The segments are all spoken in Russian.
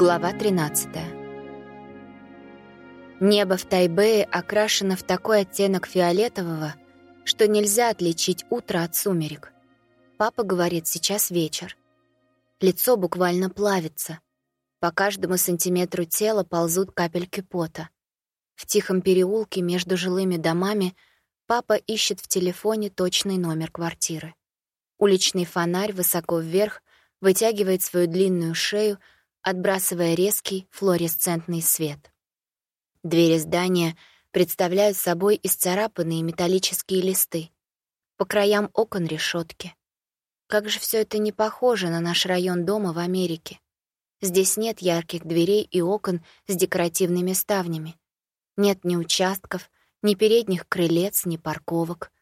Глава 13. Небо в Тайбэе окрашено в такой оттенок фиолетового, что нельзя отличить утро от сумерек. Папа говорит, сейчас вечер. Лицо буквально плавится. По каждому сантиметру тела ползут капельки пота. В тихом переулке между жилыми домами папа ищет в телефоне точный номер квартиры. Уличный фонарь высоко вверх вытягивает свою длинную шею, отбрасывая резкий флуоресцентный свет. Двери здания представляют собой исцарапанные металлические листы. По краям окон решетки. Как же все это не похоже на наш район дома в Америке. Здесь нет ярких дверей и окон с декоративными ставнями. Нет ни участков, ни передних крылец, ни парковок.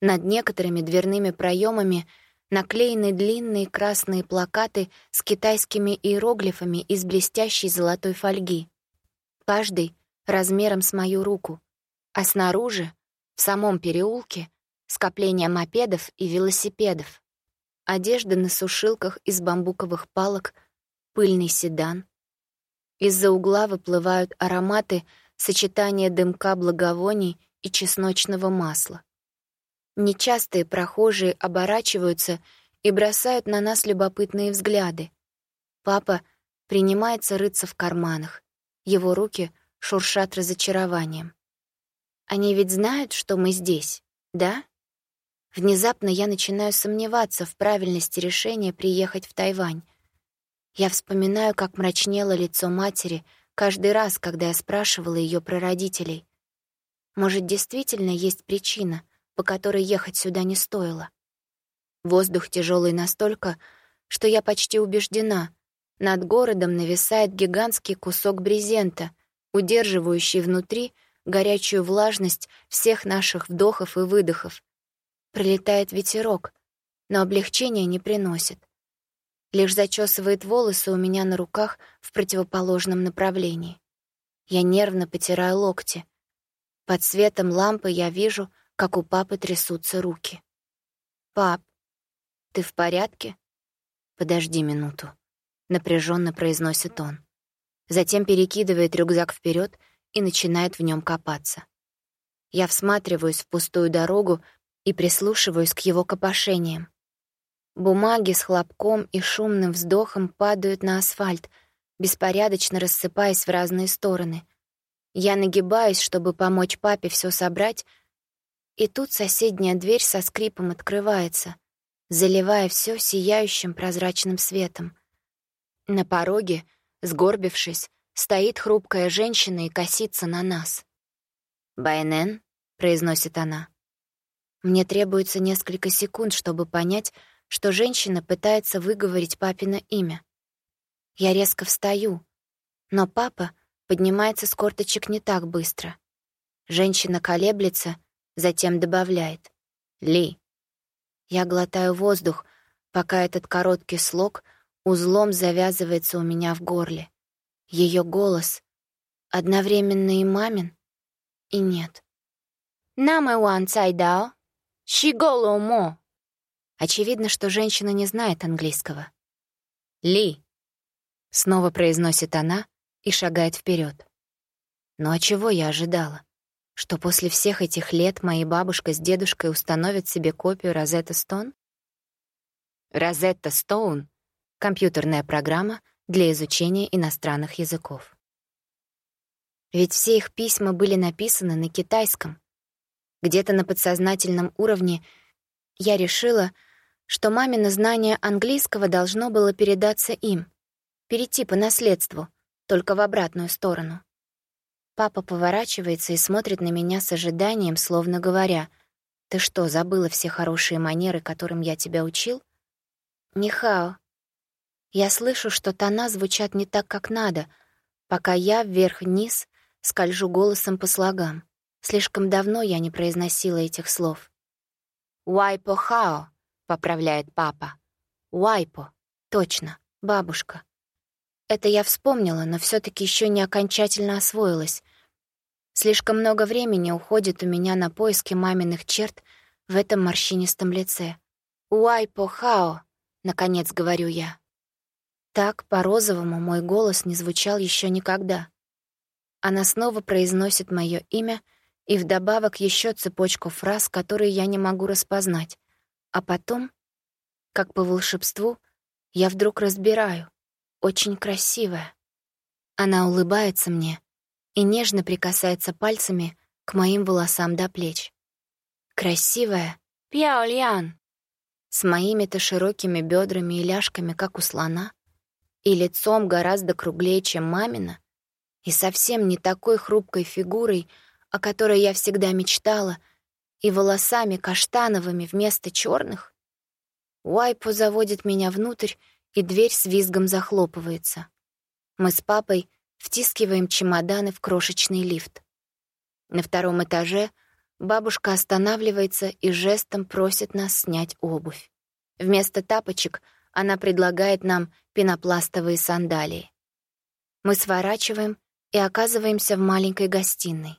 Над некоторыми дверными проемами наклеены длинные красные плакаты с китайскими иероглифами из блестящей золотой фольги. Каждый размером с мою руку, а снаружи, в самом переулке, скопление мопедов и велосипедов. Одежда на сушилках из бамбуковых палок, пыльный седан. Из-за угла выплывают ароматы сочетания дымка благовоний и чесночного масла. Нечастые прохожие оборачиваются и бросают на нас любопытные взгляды. Папа принимается рыться в карманах. Его руки шуршат разочарованием. Они ведь знают, что мы здесь, да? Внезапно я начинаю сомневаться в правильности решения приехать в Тайвань. Я вспоминаю, как мрачнело лицо матери каждый раз, когда я спрашивала ее про родителей. Может, действительно есть причина — по которой ехать сюда не стоило. Воздух тяжелый настолько, что я почти убеждена, над городом нависает гигантский кусок брезента, удерживающий внутри горячую влажность всех наших вдохов и выдохов. Прилетает ветерок, но облегчения не приносит. Лишь зачесывает волосы у меня на руках в противоположном направлении. Я нервно потираю локти. Под светом лампы я вижу — как у папы трясутся руки. «Пап, ты в порядке?» «Подожди минуту», — напряженно произносит он. Затем перекидывает рюкзак вперед и начинает в нем копаться. Я всматриваюсь в пустую дорогу и прислушиваюсь к его копошениям. Бумаги с хлопком и шумным вздохом падают на асфальт, беспорядочно рассыпаясь в разные стороны. Я нагибаюсь, чтобы помочь папе все собрать, и тут соседняя дверь со скрипом открывается, заливая все сияющим прозрачным светом. На пороге, сгорбившись, стоит хрупкая женщина и косится на нас. «Байнен», — произносит она. Мне требуется несколько секунд, чтобы понять, что женщина пытается выговорить папино имя. Я резко встаю, но папа поднимается с корточек не так быстро. Женщина колеблется — Затем добавляет «Ли». Я глотаю воздух, пока этот короткий слог узлом завязывается у меня в горле. Ее голос одновременно и мамин, и нет. «Намэ уан цай дао, щиголо мо». Очевидно, что женщина не знает английского. «Ли», — снова произносит она и шагает вперед. «Ну, а чего я ожидала? Что после всех этих лет моя бабушка с дедушкой установят себе копию Розетта Стоун? Розетта Стоун — компьютерная программа для изучения иностранных языков. Ведь все их письма были написаны на китайском. Где-то на подсознательном уровне я решила, что мамино знание английского должно было передаться им, перейти по наследству, только в обратную сторону. Папа поворачивается и смотрит на меня с ожиданием, словно говоря, «Ты что, забыла все хорошие манеры, которым я тебя учил?» «Нихао». Я слышу, что тона звучат не так, как надо, пока я вверх-вниз скольжу голосом по слогам. Слишком давно я не произносила этих слов. «Уайпо хао», — поправляет папа. «Уайпо». Точно, бабушка. Это я вспомнила, но все таки еще не окончательно освоилась. Слишком много времени уходит у меня на поиски маминых черт в этом морщинистом лице. «Уай-по-хао», — наконец говорю я. Так по-розовому мой голос не звучал еще никогда. Она снова произносит мое имя и вдобавок еще цепочку фраз, которые я не могу распознать. А потом, как по волшебству, я вдруг разбираю. Очень красивая. Она улыбается мне и нежно прикасается пальцами к моим волосам до плеч. Красивая Пяолян с моими-то широкими бедрами и ляжками, как у слона, и лицом гораздо круглее, чем мамина, и совсем не такой хрупкой фигурой, о которой я всегда мечтала, и волосами каштановыми вместо черных. Уайпо заводит меня внутрь, и дверь с визгом захлопывается. Мы с папой втискиваем чемоданы в крошечный лифт. На втором этаже бабушка останавливается и жестом просит нас снять обувь. Вместо тапочек она предлагает нам пенопластовые сандалии. Мы сворачиваем и оказываемся в маленькой гостиной.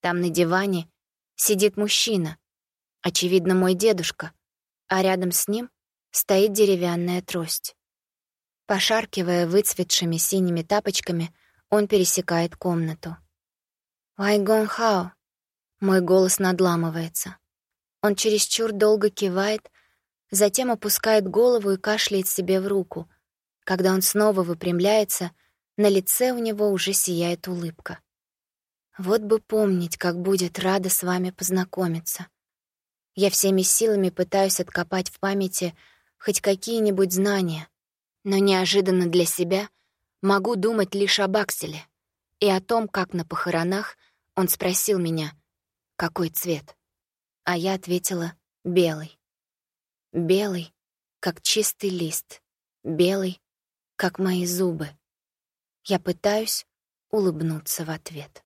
Там на диване сидит мужчина, очевидно, мой дедушка, а рядом с ним стоит деревянная трость. Пошаркивая выцветшими синими тапочками, он пересекает комнату. «Вайгон Хао!» Мой голос надламывается. Он чересчур долго кивает, затем опускает голову и кашляет себе в руку. Когда он снова выпрямляется — на лице у него уже сияет улыбка. Вот бы помнить, как будет рада с вами познакомиться. Я всеми силами пытаюсь откопать в памяти хоть какие-нибудь знания, но неожиданно для себя могу думать лишь об Акселе и о том, как на похоронах он спросил меня, какой цвет. А я ответила — белый. Белый, как чистый лист, белый, как мои зубы. Я пытаюсь улыбнуться в ответ.